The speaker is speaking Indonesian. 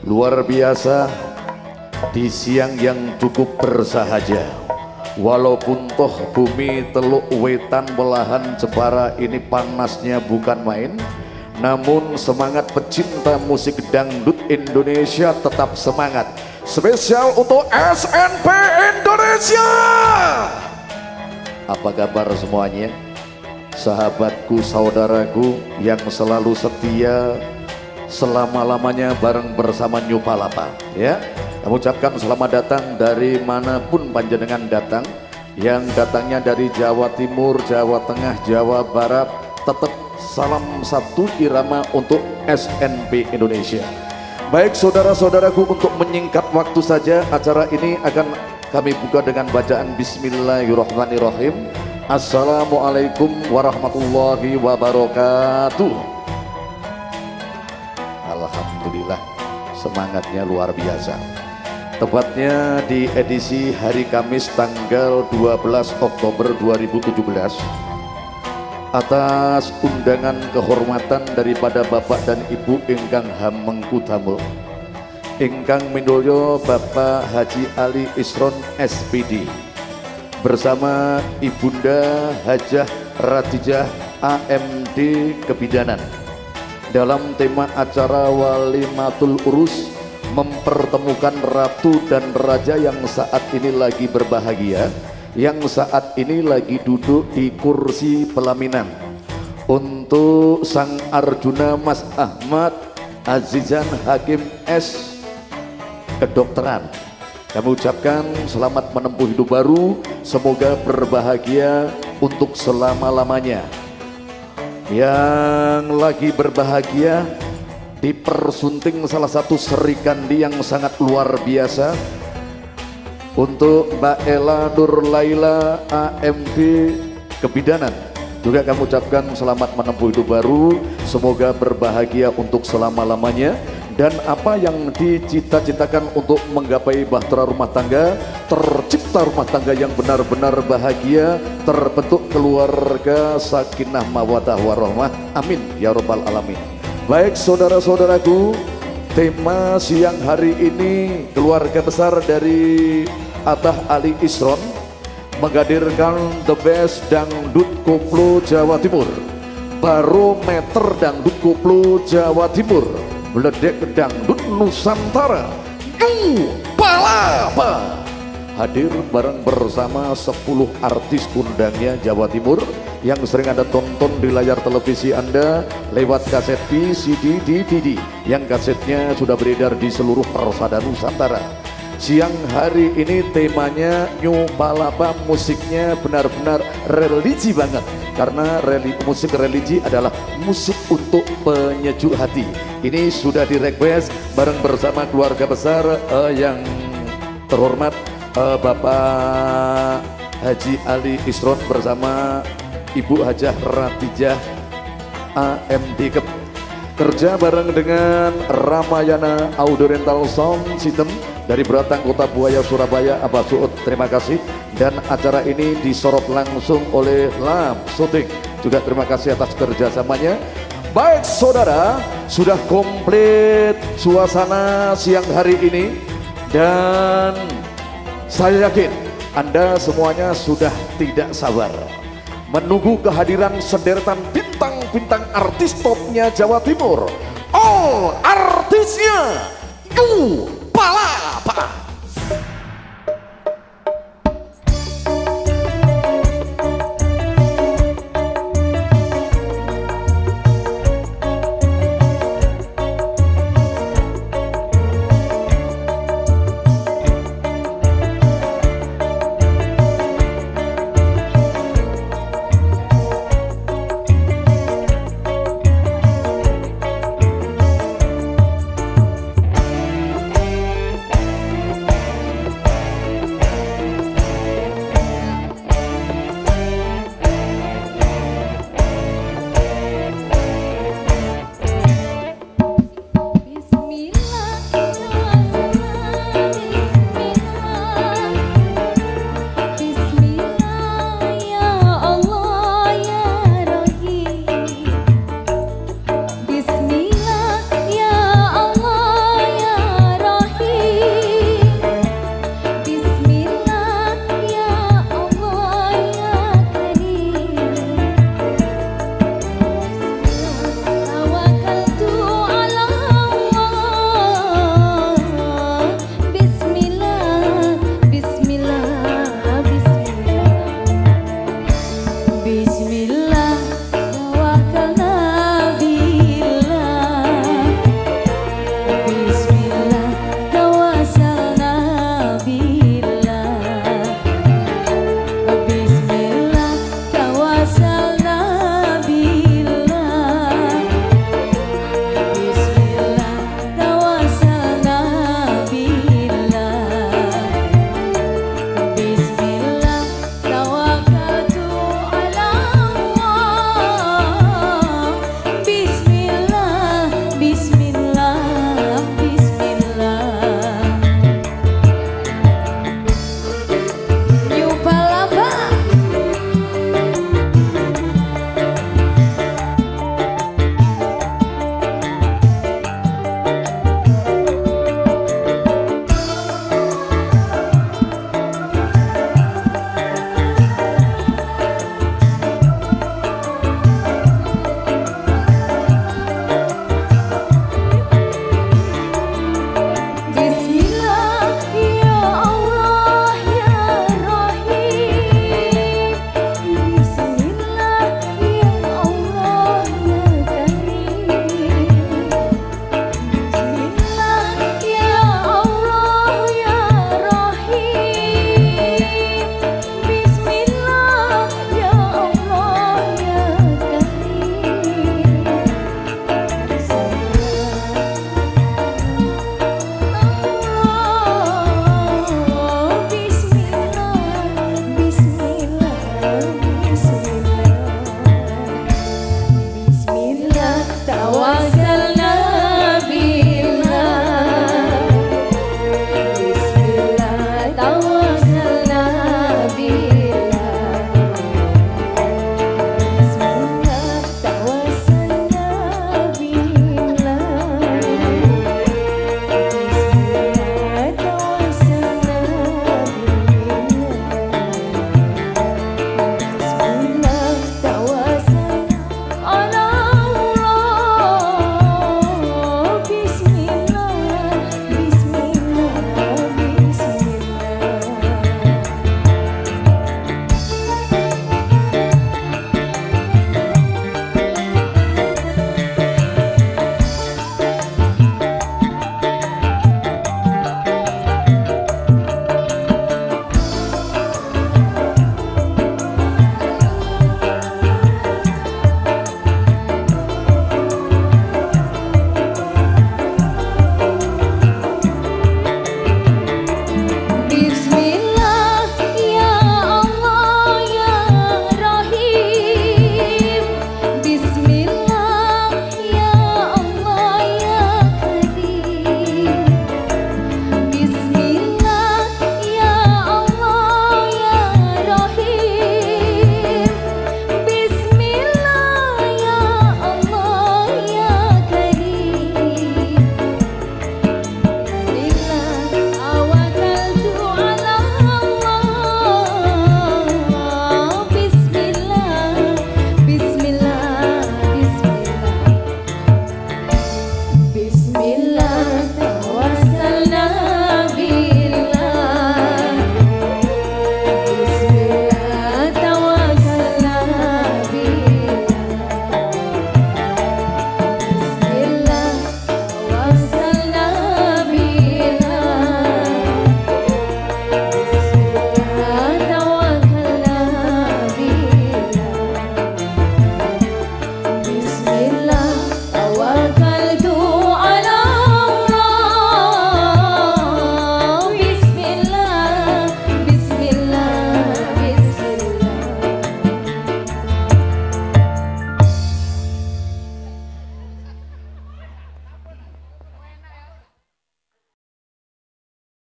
Luar biasa di siang yang cukup bersahaja. Walaupun toh bumi teluk wetan belahan Jepara ini panasnya bukan main, namun semangat pecinta musik dangdut Indonesia tetap semangat. Spesial untuk SNP Indonesia. Apa kabar semuanya? Sahabatku, saudaraku yang selalu setia selama-lamanya bareng bersama New Palapa ya. Kami ucapkan selamat datang dari mana pun panjenengan datang yang datangnya dari Jawa Timur, Jawa Tengah, Jawa Barat tetap salam satu irama untuk SNP Indonesia. Baik saudara-saudaraku untuk menyingkat waktu saja acara ini akan kami buka dengan bacaan Bismillahirrahmanirrahim. Assalamualaikum warahmatullahi wabarakatuh. Alhamdulillah semangatnya luar biasa. Tepatnya di edisi hari Kamis tanggal 12 Oktober 2017 atas undangan kehormatan daripada Bapak dan Ibu ingkang hamengku damel ingkang minulya Bapak Haji Ali Isron SPD bersama Ibunda Hajah Ratijah AMD Kebidanan dalam tema acara Walimatul Urus mempertemukan ratu dan raja yang saat ini lagi berbahagia yang saat ini lagi duduk di kursi pelaminan. Untuk Sang Arjuna Mas Ahmad Azizan Hakim S. Kedokteran. Kami ucapkan selamat menempuh hidup baru. Semoga berbahagia untuk selama-lamanya yang lagi berbahagia dipersunting salah satu serikandi yang sangat luar biasa. Untuk Mbak Ela Nur Laila AMD Kebidanan. Juga kami ucapkan selamat menempuh hidup baru. Semoga berbahagia untuk selama-lamanya dan apa yang dicita-citakan untuk menggapai bahtera rumah tangga tercipta rumah tangga yang benar-benar bahagia terbentuk keluarga sakinah mawadah warahmah amin ya robbal alamin. Baik saudara-saudaraku tema siang hari ini keluarga besar dari Atah Ali Isron menghadirkan the best dangdut koplo Jawa Timur. Barometer dangdut koplo Jawa Timur Meledek dangdut Nusantara. Du Palapa. Hadir bareng bersama 10 artis kundangnya Jawa Timur yang sering Anda tonton di layar televisi Anda lewat kaset VCD DVD yang kasetnya sudah beredar di seluruh persada Nusantara siang hari ini temanya New Palapa musiknya benar-benar religi banget. Karena religi, musik religi adalah musik untuk penyejuk hati. Ini sudah di request bareng bersama keluarga besar uh, yang terhormat uh, Bapak Haji Ali Isron bersama Ibu Hajah Ratijah AMD Kep. Kerja bareng dengan Ramayana Audio Rental Sound System dari Beratang Kota Buaya Surabaya Abah Suud terima kasih. Dan acara ini disorot langsung oleh Lam Sutik. Juga terima kasih atas kerjasamanya. Baik saudara, sudah komplit suasana siang hari ini. Dan saya yakin Anda semuanya sudah tidak sabar. Menunggu kehadiran sederetan bintang-bintang artis topnya Jawa Timur. All artisnya, you